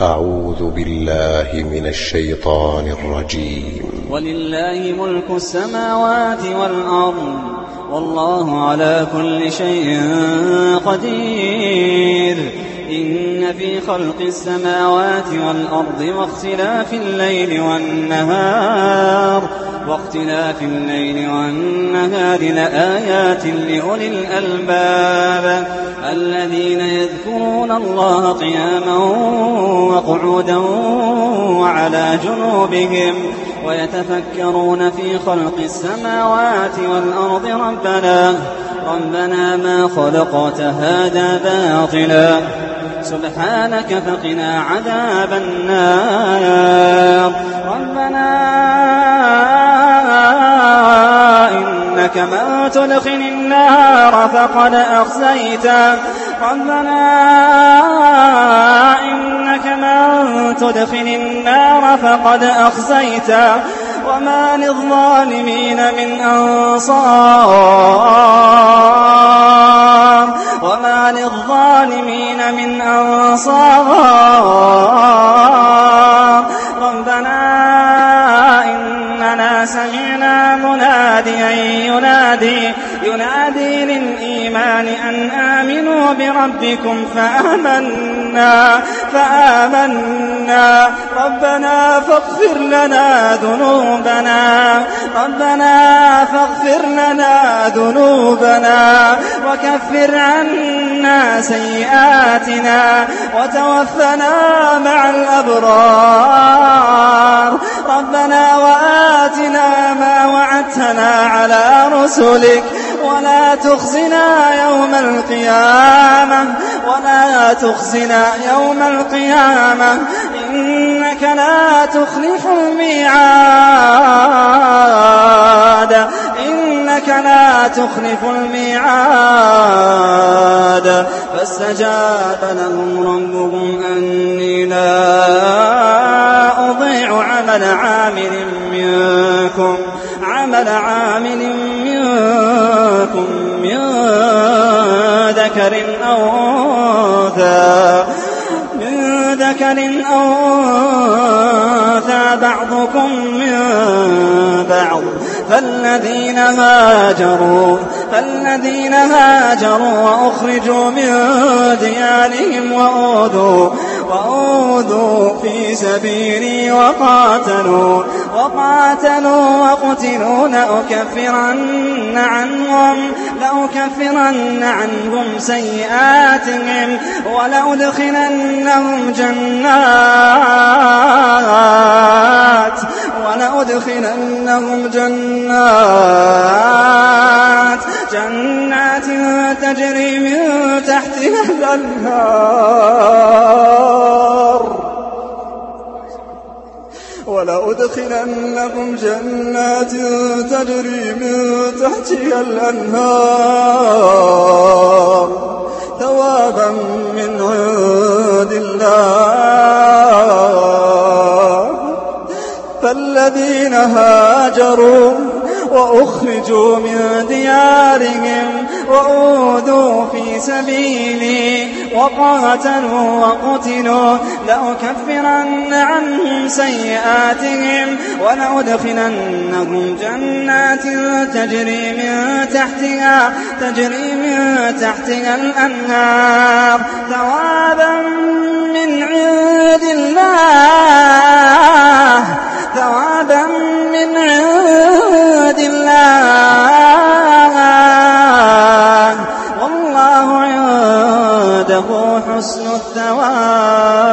أعوذ بالله من الشيطان الرجيم. ولله ملك السماوات والأرض والله على كل شيء قدير. إن في خلق السماوات والأرض واختلاف الليل والنهار. واختلاف الليل والنهار لآيات لأولي الألباب. الذين يذكرون الله قياما وقعودا وعلى جنوبهم ويتفكرون في خلق السماوات والأرض ربنا. ربنا ما خلقت هذا باطلا. سبحانك فقنا عذاب النار. ربنا إنك من تدخل النار فقد أخزيته ربنا إنك من تدخل النار فقد أخزيته وما للظالمين من أنصار. وما للظالمين من أنصار. مناديا ينادي؟ ينادي للإيمان أن آمنوا بربكم فآمنا فآمنا. ربنا فاغفر لنا ذنوبنا. ربنا فاغفر لنا ذنوبنا. وكفر عنا سيئاتنا. وتوفنا مع الأبرار. رسلك ولا تخزنا يوم القيامة ولا تخزنا يوم القيامة إنك لا تخلف الميعاد إنك لا تخلف الميعاد فاستجاب لهم ربهم عامل منكم عمل عامل منكم من ذكر أو أنثى من ذكر أو أنثى بعضكم من بعض. فالذين هاجروا فالذين هاجروا وأخرجوا من ديارهم وأوذوا وأوذوا في سبيلي وقاتلوا وقاتلوا وقتلوا لأكفرن عنهم لأكفرن عنهم سيئاتهم ولأدخلنهم جنات ولأدخلنهم جنات جنات تجري من تحتها الأنهار. ولأدخلنهم جنات تجري من تحتها الأنهار. ثوابا من عند الله. فالذين هاجروا وأخرجوا من ديارهم وأوذوا في سبيلي وقاتلوا وقتلوا لأكفرن عنهم سيئاتهم ولأدخلنهم جنات تجري من تحتها تجري من تحتها الأنهار ثوابا من عند الله. وعده حسن الثواب.